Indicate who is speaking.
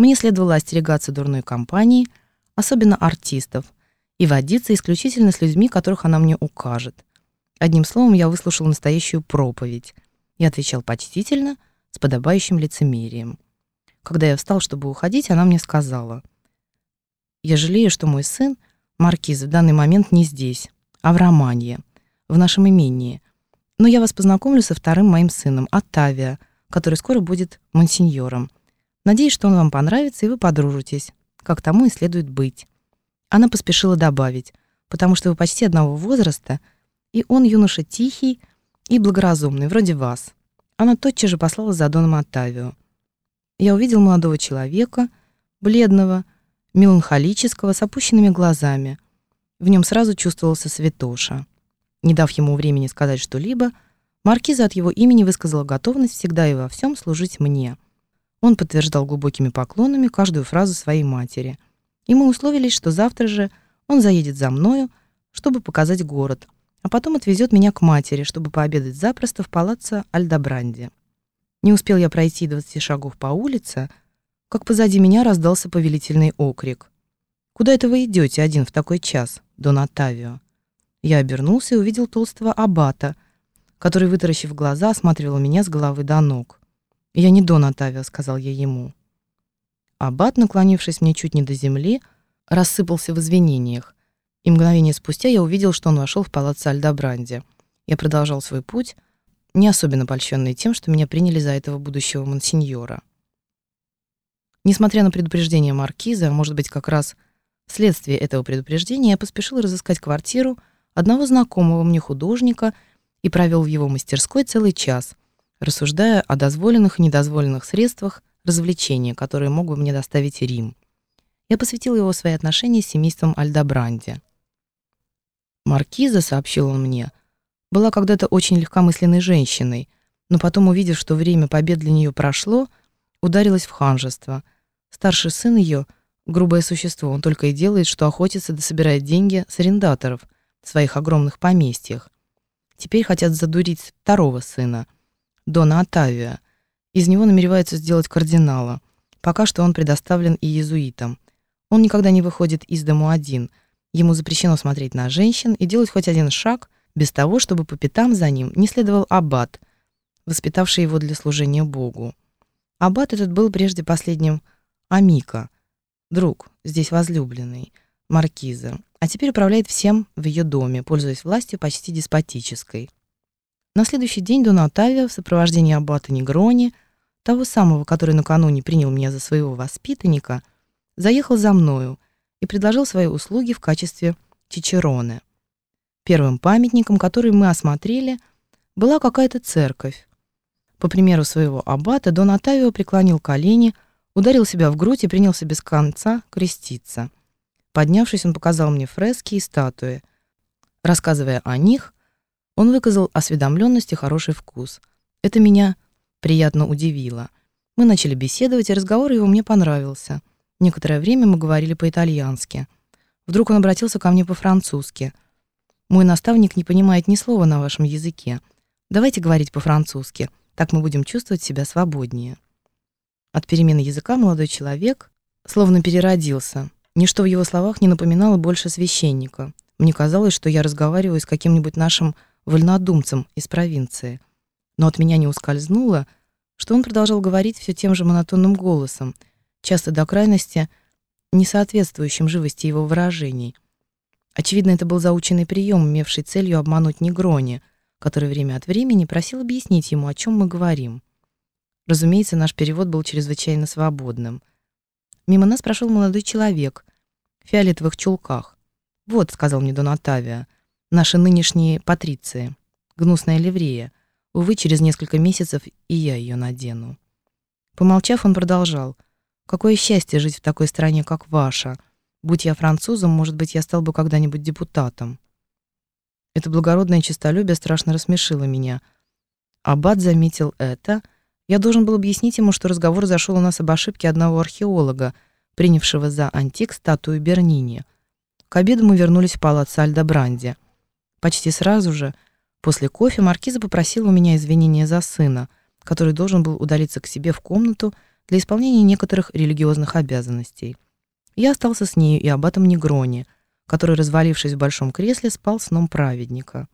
Speaker 1: Мне следовало остерегаться дурной компании, особенно артистов, и водиться исключительно с людьми, которых она мне укажет. Одним словом, я выслушал настоящую проповедь и отвечал почтительно, с подобающим лицемерием. Когда я встал, чтобы уходить, она мне сказала: "Я жалею, что мой сын, маркиз, в данный момент не здесь, а в Романье, в нашем имении. Но я вас познакомлю со вторым моим сыном, Оттавио, который скоро будет монсеньором. Надеюсь, что он вам понравится, и вы подружитесь, как тому и следует быть. Она поспешила добавить, потому что вы почти одного возраста, и он юноша тихий и благоразумный, вроде вас. Она тотчас же послала за Доном Оттавио. Я увидел молодого человека, бледного, меланхолического, с опущенными глазами. В нем сразу чувствовался святоша. Не дав ему времени сказать что-либо, маркиза от его имени высказала готовность всегда и во всем служить мне — он подтверждал глубокими поклонами каждую фразу своей матери. И мы условились, что завтра же он заедет за мною, чтобы показать город, а потом отвезет меня к матери, чтобы пообедать запросто в палаццо Альдобранди. Не успел я пройти двадцати шагов по улице, как позади меня раздался повелительный окрик. «Куда это вы идете один в такой час, Дон Оттавио?» Я обернулся и увидел толстого аббата, который, вытаращив глаза, осматривал меня с головы до ног. «Я не Дон Отавио», — сказал я ему. Аббат, наклонившись мне чуть не до земли, рассыпался в извинениях, и мгновение спустя я увидел, что он вошел в палаццо Альдобранди. Я продолжал свой путь, не особенно польщенный тем, что меня приняли за этого будущего монсеньора. Несмотря на предупреждение маркиза, а может быть, как раз вследствие этого предупреждения, я поспешил разыскать квартиру одного знакомого мне художника и провел в его мастерской целый час, рассуждая о дозволенных и недозволенных средствах развлечения, которые мог бы мне доставить Рим. Я посвятил его свои отношения с семейством Альдобранди. Маркиза, сообщил он мне, была когда-то очень легкомысленной женщиной, но потом, увидев, что время побед для нее прошло, ударилась в ханжество. Старший сын ее — грубое существо, он только и делает, что охотится да собирает деньги с арендаторов в своих огромных поместьях. Теперь хотят задурить второго сына — Дона Отавио. Из него намереваются сделать кардинала. Пока что он предоставлен и иезуитам. Он никогда не выходит из дому один. Ему запрещено смотреть на женщин и делать хоть один шаг без того, чтобы по пятам за ним не следовал аббат, воспитавший его для служения Богу. Аббат этот был прежде последним Амика, друг, здесь возлюбленный, маркиза, а теперь управляет всем в ее доме, пользуясь властью почти деспотической. На следующий день Дон Отавио в сопровождении аббата Негрони, того самого, который накануне принял меня за своего воспитанника, заехал за мною и предложил свои услуги в качестве чичероне. Первым памятником, который мы осмотрели, была какая-то церковь. По примеру своего аббата Дон Отавио преклонил колени, ударил себя в грудь и принялся без конца креститься. Поднявшись, он показал мне фрески и статуи. Рассказывая о них, он выказал осведомленность и хороший вкус. Это меня приятно удивило. Мы начали беседовать, и разговор его мне понравился. Некоторое время мы говорили по-итальянски. Вдруг он обратился ко мне по-французски. «Мой наставник не понимает ни слова на вашем языке. Давайте говорить по-французски, так мы будем чувствовать себя свободнее». От перемены языка молодой человек словно переродился. Ничто в его словах не напоминало больше священника. Мне казалось, что я разговариваю с каким-нибудь нашим вольнодумцем из провинции. Но от меня не ускользнуло, что он продолжал говорить все тем же монотонным голосом, часто до крайности не соответствующим живости его выражений. Очевидно, это был заученный прием, имевший целью обмануть Негрони, который время от времени просил объяснить ему, о чем мы говорим. Разумеется, наш перевод был чрезвычайно свободным. Мимо нас прошел молодой человек в фиолетовых чулках. «Вот», — сказал мне Дон Отавио, — Наши нынешние патриции. Гнусная ливрея. Увы, через несколько месяцев и я ее надену. Помолчав, он продолжал. Какое счастье жить в такой стране, как ваша. Будь я французом, может быть, я стал бы когда-нибудь депутатом. Это благородное честолюбие страшно рассмешило меня. Аббат заметил это. Я должен был объяснить ему, что разговор зашел у нас об ошибке одного археолога, принявшего за антик статую Бернини. К обеду мы вернулись в палац Альдо-Бранди. Почти сразу же, после кофе, маркиза попросила у меня извинения за сына, который должен был удалиться к себе в комнату для исполнения некоторых религиозных обязанностей. Я остался с нею и об этом Негроне, который, развалившись в большом кресле, спал сном праведника.